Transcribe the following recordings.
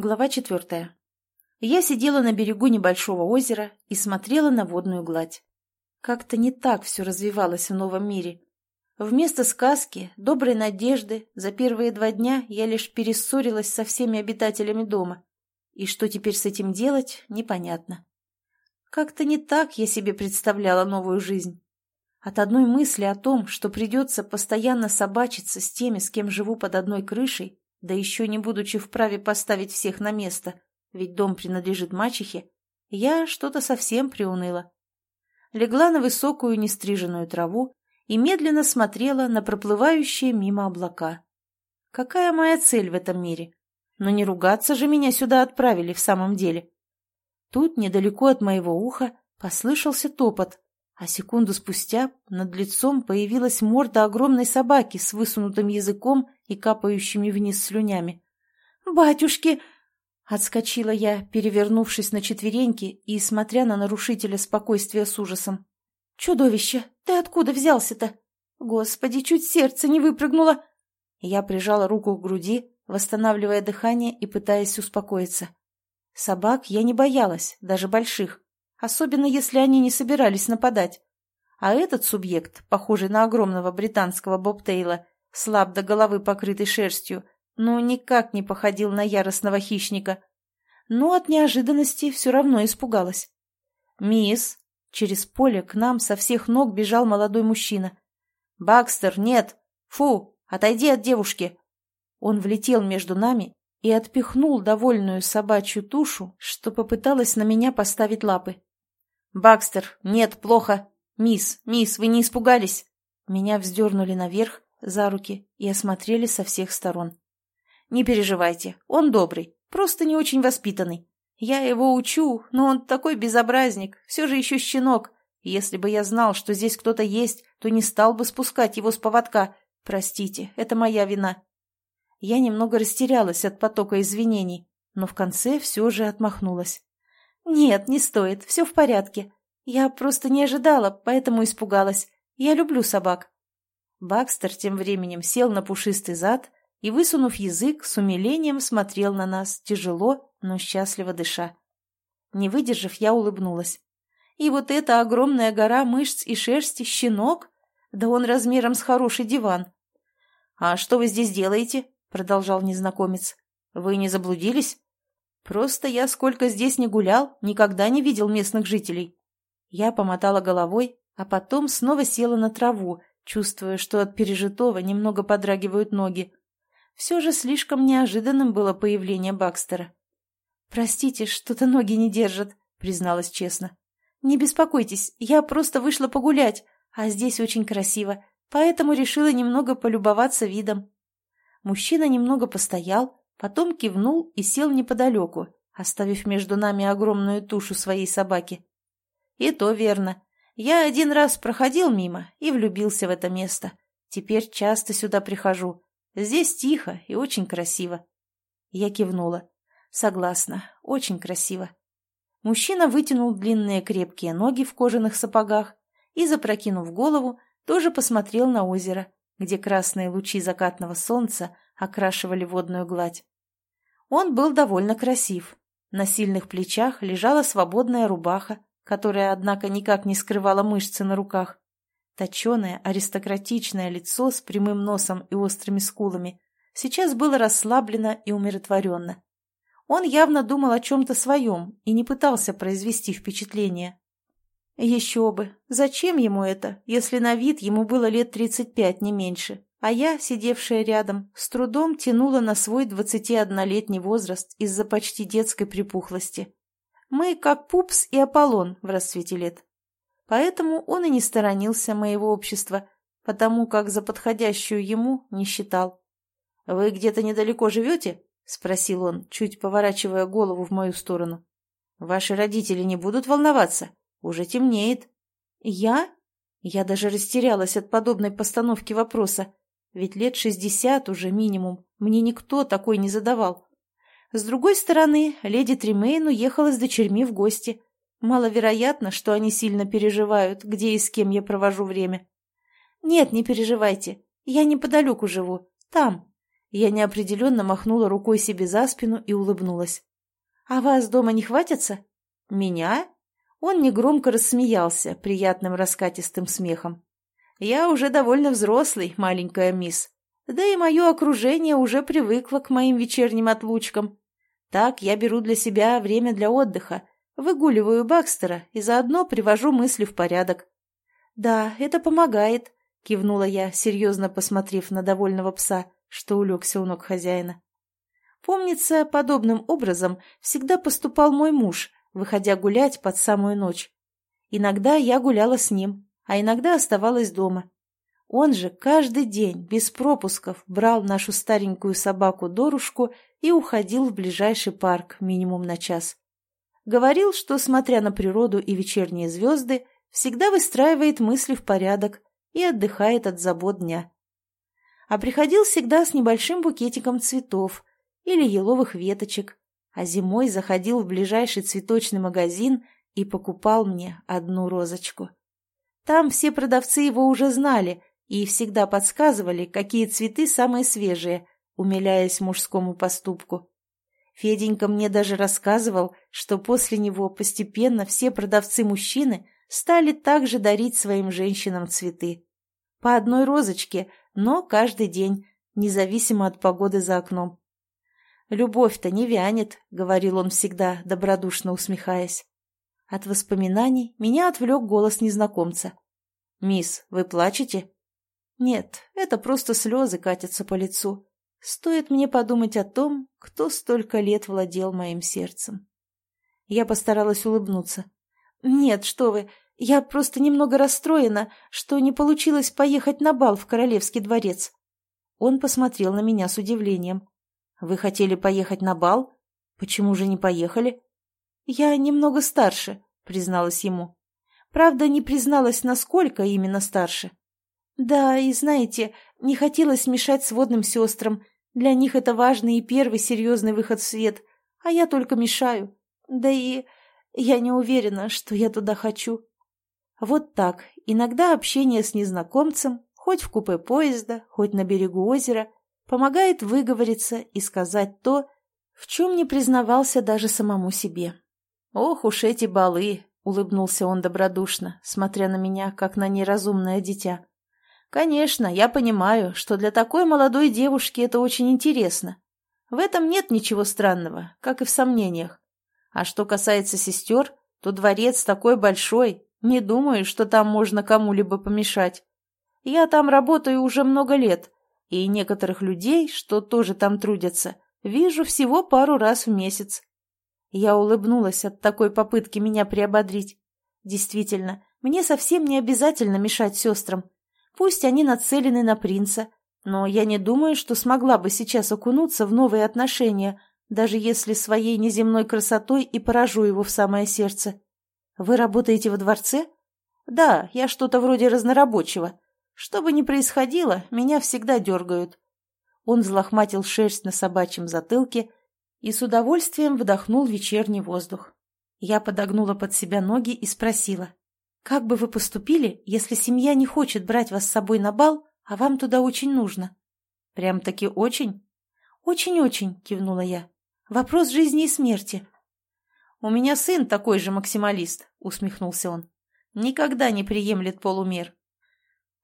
Глава четвертая. Я сидела на берегу небольшого озера и смотрела на водную гладь. Как-то не так все развивалось в новом мире. Вместо сказки, доброй надежды, за первые два дня я лишь перессорилась со всеми обитателями дома. И что теперь с этим делать, непонятно. Как-то не так я себе представляла новую жизнь. От одной мысли о том, что придется постоянно собачиться с теми, с кем живу под одной крышей, да еще не будучи вправе поставить всех на место, ведь дом принадлежит мачехе, я что-то совсем приуныла. Легла на высокую нестриженную траву и медленно смотрела на проплывающие мимо облака. Какая моя цель в этом мире? Но не ругаться же меня сюда отправили в самом деле. Тут, недалеко от моего уха, послышался топот, а секунду спустя над лицом появилась морда огромной собаки с высунутым языком и капающими вниз слюнями. «Батюшки!» Отскочила я, перевернувшись на четвереньки и смотря на нарушителя спокойствия с ужасом. «Чудовище! Ты откуда взялся-то? Господи, чуть сердце не выпрыгнуло!» Я прижала руку к груди, восстанавливая дыхание и пытаясь успокоиться. Собак я не боялась, даже больших особенно если они не собирались нападать. А этот субъект, похожий на огромного британского бобтейла, слаб до головы покрытый шерстью, но никак не походил на яростного хищника. Но от неожиданности все равно испугалась. «Мисс!» Через поле к нам со всех ног бежал молодой мужчина. «Бакстер, нет! Фу! Отойди от девушки!» Он влетел между нами и отпихнул довольную собачью тушу, что попыталась на меня поставить лапы. «Бакстер, нет, плохо. Мисс, мисс, вы не испугались?» Меня вздернули наверх, за руки и осмотрели со всех сторон. «Не переживайте, он добрый, просто не очень воспитанный. Я его учу, но он такой безобразник, все же еще щенок. Если бы я знал, что здесь кто-то есть, то не стал бы спускать его с поводка. Простите, это моя вина». Я немного растерялась от потока извинений, но в конце все же отмахнулась. «Нет, не стоит, все в порядке. Я просто не ожидала, поэтому испугалась. Я люблю собак». Бакстер тем временем сел на пушистый зад и, высунув язык, с умилением смотрел на нас, тяжело, но счастливо дыша. Не выдержав, я улыбнулась. «И вот эта огромная гора мышц и шерсти — щенок? Да он размером с хороший диван». «А что вы здесь делаете?» — продолжал незнакомец. «Вы не заблудились?» Просто я сколько здесь не гулял, никогда не видел местных жителей. Я помотала головой, а потом снова села на траву, чувствуя, что от пережитого немного подрагивают ноги. Все же слишком неожиданным было появление Бакстера. «Простите, что-то ноги не держат», — призналась честно. «Не беспокойтесь, я просто вышла погулять, а здесь очень красиво, поэтому решила немного полюбоваться видом». Мужчина немного постоял, Потом кивнул и сел неподалеку, оставив между нами огромную тушу своей собаки. И то верно. Я один раз проходил мимо и влюбился в это место. Теперь часто сюда прихожу. Здесь тихо и очень красиво. Я кивнула. Согласна, очень красиво. Мужчина вытянул длинные крепкие ноги в кожаных сапогах и, запрокинув голову, тоже посмотрел на озеро, где красные лучи закатного солнца окрашивали водную гладь. Он был довольно красив. На сильных плечах лежала свободная рубаха, которая, однако, никак не скрывала мышцы на руках. Точеное, аристократичное лицо с прямым носом и острыми скулами сейчас было расслаблено и умиротворенно. Он явно думал о чем-то своем и не пытался произвести впечатление. Еще бы, зачем ему это, если на вид ему было лет тридцать пять, не меньше? А я, сидевшая рядом, с трудом тянула на свой двадцатиоднолетний возраст из-за почти детской припухлости. Мы как Пупс и Аполлон в расцвете лет. Поэтому он и не сторонился моего общества, потому как за подходящую ему не считал. «Вы где-то недалеко живете?» — спросил он, чуть поворачивая голову в мою сторону. «Ваши родители не будут волноваться? Уже темнеет». «Я?» Я даже растерялась от подобной постановки вопроса. Ведь лет шестьдесят уже минимум, мне никто такой не задавал. С другой стороны, леди Тримейн уехала с дочерьми в гости. Маловероятно, что они сильно переживают, где и с кем я провожу время. Нет, не переживайте, я неподалеку живу, там. Я неопределенно махнула рукой себе за спину и улыбнулась. «А вас дома не хватится?» «Меня?» Он негромко рассмеялся приятным раскатистым смехом. «Я уже довольно взрослый, маленькая мисс. Да и мое окружение уже привыкло к моим вечерним отлучкам. Так я беру для себя время для отдыха, выгуливаю Бакстера и заодно привожу мысли в порядок. «Да, это помогает», — кивнула я, серьезно посмотрев на довольного пса, что улегся у ног хозяина. Помнится, подобным образом всегда поступал мой муж, выходя гулять под самую ночь. Иногда я гуляла с ним, а иногда оставалась дома. Он же каждый день, без пропусков, брал нашу старенькую собаку Дорушку и уходил в ближайший парк минимум на час. Говорил, что, смотря на природу и вечерние звезды, всегда выстраивает мысли в порядок и отдыхает от забот дня. А приходил всегда с небольшим букетиком цветов или еловых веточек, а зимой заходил в ближайший цветочный магазин и покупал мне одну розочку. Там все продавцы его уже знали и всегда подсказывали, какие цветы самые свежие, умиляясь мужскому поступку. Феденька мне даже рассказывал, что после него постепенно все продавцы-мужчины стали также дарить своим женщинам цветы. По одной розочке, но каждый день, независимо от погоды за окном. «Любовь-то не вянет», — говорил он всегда, добродушно усмехаясь. От воспоминаний меня отвлек голос незнакомца. «Мисс, вы плачете?» «Нет, это просто слезы катятся по лицу. Стоит мне подумать о том, кто столько лет владел моим сердцем». Я постаралась улыбнуться. «Нет, что вы, я просто немного расстроена, что не получилось поехать на бал в Королевский дворец». Он посмотрел на меня с удивлением. «Вы хотели поехать на бал? Почему же не поехали?» «Я немного старше», — призналась ему. Правда, не призналась, насколько именно старше. «Да, и знаете, не хотелось мешать сводным сестрам. Для них это важный и первый серьезный выход в свет, а я только мешаю. Да и я не уверена, что я туда хочу». Вот так, иногда общение с незнакомцем, хоть в купе поезда, хоть на берегу озера, помогает выговориться и сказать то, в чем не признавался даже самому себе. «Ох уж эти балы!» — улыбнулся он добродушно, смотря на меня, как на неразумное дитя. «Конечно, я понимаю, что для такой молодой девушки это очень интересно. В этом нет ничего странного, как и в сомнениях. А что касается сестер, то дворец такой большой, не думаю, что там можно кому-либо помешать. Я там работаю уже много лет, и некоторых людей, что тоже там трудятся, вижу всего пару раз в месяц. Я улыбнулась от такой попытки меня приободрить. Действительно, мне совсем не обязательно мешать сестрам. Пусть они нацелены на принца, но я не думаю, что смогла бы сейчас окунуться в новые отношения, даже если своей неземной красотой и поражу его в самое сердце. Вы работаете во дворце? Да, я что-то вроде разнорабочего. Что бы ни происходило, меня всегда дергают. Он взлохматил шерсть на собачьем затылке и с удовольствием вдохнул вечерний воздух. Я подогнула под себя ноги и спросила, «Как бы вы поступили, если семья не хочет брать вас с собой на бал, а вам туда очень нужно?» «Прям-таки очень?» «Очень-очень», — кивнула я. «Вопрос жизни и смерти. «У меня сын такой же максималист», — усмехнулся он. «Никогда не приемлет полумер».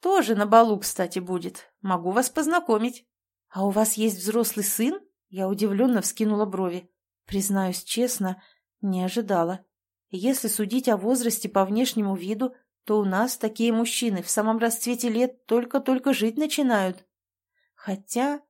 «Тоже на балу, кстати, будет. Могу вас познакомить». «А у вас есть взрослый сын?» Я удивленно вскинула брови. Признаюсь честно, не ожидала. Если судить о возрасте по внешнему виду, то у нас такие мужчины в самом расцвете лет только-только жить начинают. Хотя,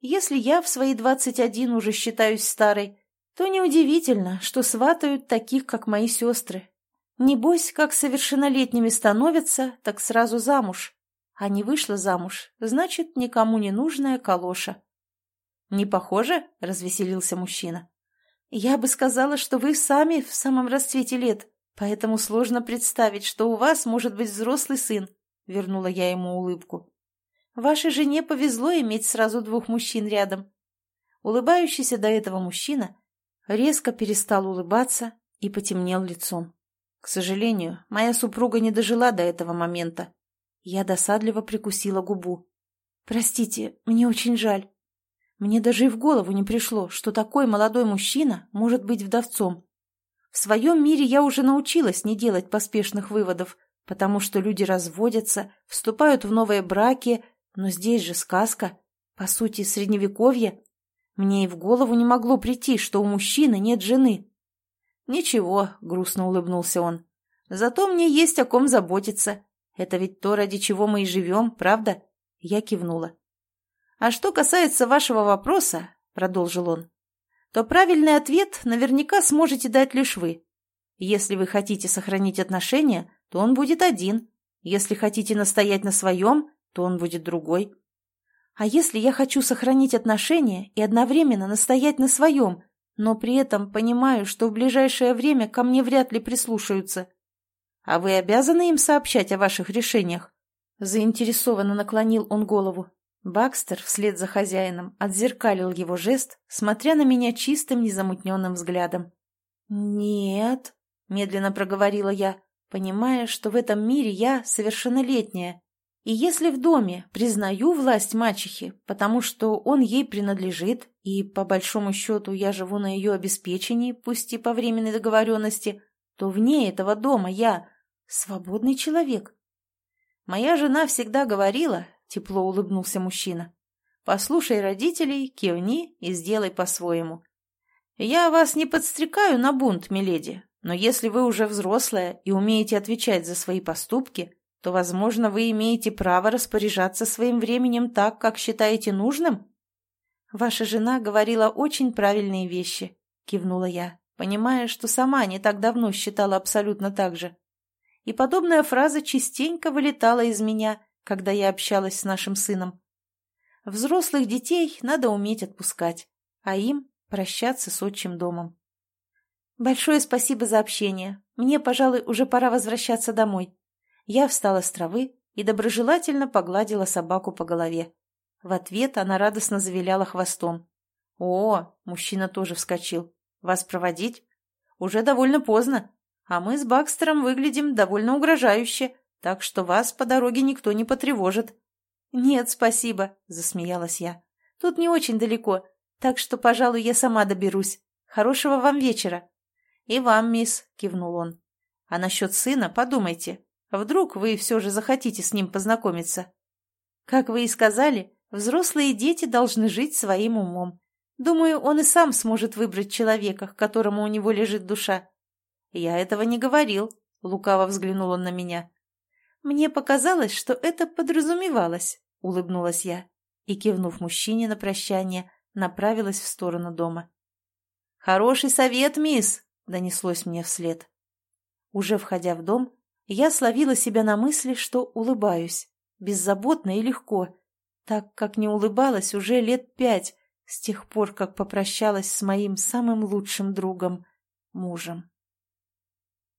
если я в свои двадцать один уже считаюсь старой, то неудивительно, что сватают таких, как мои сестры. Небось, как совершеннолетними становятся, так сразу замуж. А не вышла замуж, значит, никому не нужная калоша. «Не похоже?» — развеселился мужчина. «Я бы сказала, что вы сами в самом расцвете лет, поэтому сложно представить, что у вас может быть взрослый сын», — вернула я ему улыбку. «Вашей жене повезло иметь сразу двух мужчин рядом». Улыбающийся до этого мужчина резко перестал улыбаться и потемнел лицом. К сожалению, моя супруга не дожила до этого момента. Я досадливо прикусила губу. «Простите, мне очень жаль». Мне даже и в голову не пришло, что такой молодой мужчина может быть вдовцом. В своем мире я уже научилась не делать поспешных выводов, потому что люди разводятся, вступают в новые браки, но здесь же сказка, по сути, средневековье. Мне и в голову не могло прийти, что у мужчины нет жены. «Ничего», — грустно улыбнулся он, — «зато мне есть о ком заботиться. Это ведь то, ради чего мы и живем, правда?» Я кивнула. «А что касается вашего вопроса», — продолжил он, — «то правильный ответ наверняка сможете дать лишь вы. Если вы хотите сохранить отношения, то он будет один. Если хотите настоять на своем, то он будет другой. А если я хочу сохранить отношения и одновременно настоять на своем, но при этом понимаю, что в ближайшее время ко мне вряд ли прислушаются? А вы обязаны им сообщать о ваших решениях? Заинтересованно наклонил он голову. Бакстер вслед за хозяином отзеркалил его жест, смотря на меня чистым незамутненным взглядом. «Нет», — медленно проговорила я, понимая, что в этом мире я совершеннолетняя. И если в доме признаю власть мачехи, потому что он ей принадлежит, и, по большому счету, я живу на ее обеспечении, пусть и по временной договоренности, то вне этого дома я свободный человек. Моя жена всегда говорила, тепло улыбнулся мужчина, послушай родителей, кивни и сделай по-своему. Я вас не подстрекаю на бунт, миледи, но если вы уже взрослая и умеете отвечать за свои поступки, то, возможно, вы имеете право распоряжаться своим временем так, как считаете нужным? Ваша жена говорила очень правильные вещи, кивнула я, понимая, что сама не так давно считала абсолютно так же. И подобная фраза частенько вылетала из меня, когда я общалась с нашим сыном. Взрослых детей надо уметь отпускать, а им прощаться с отчим домом. «Большое спасибо за общение. Мне, пожалуй, уже пора возвращаться домой». Я встала с травы и доброжелательно погладила собаку по голове. В ответ она радостно завиляла хвостом. «О!» — мужчина тоже вскочил. «Вас проводить? Уже довольно поздно, а мы с Бакстером выглядим довольно угрожающе, так что вас по дороге никто не потревожит». «Нет, спасибо», — засмеялась я. «Тут не очень далеко, так что, пожалуй, я сама доберусь. Хорошего вам вечера». «И вам, мисс», — кивнул он. «А насчет сына подумайте. Вдруг вы все же захотите с ним познакомиться?» «Как вы и сказали, взрослые дети должны жить своим умом. Думаю, он и сам сможет выбрать человека, к которому у него лежит душа». «Я этого не говорил», — лукаво взглянул он на меня. «Мне показалось, что это подразумевалось», — улыбнулась я и, кивнув мужчине на прощание, направилась в сторону дома. «Хороший совет, мисс!» донеслось мне вслед. Уже входя в дом, я словила себя на мысли, что улыбаюсь, беззаботно и легко, так как не улыбалась уже лет пять, с тех пор, как попрощалась с моим самым лучшим другом, мужем.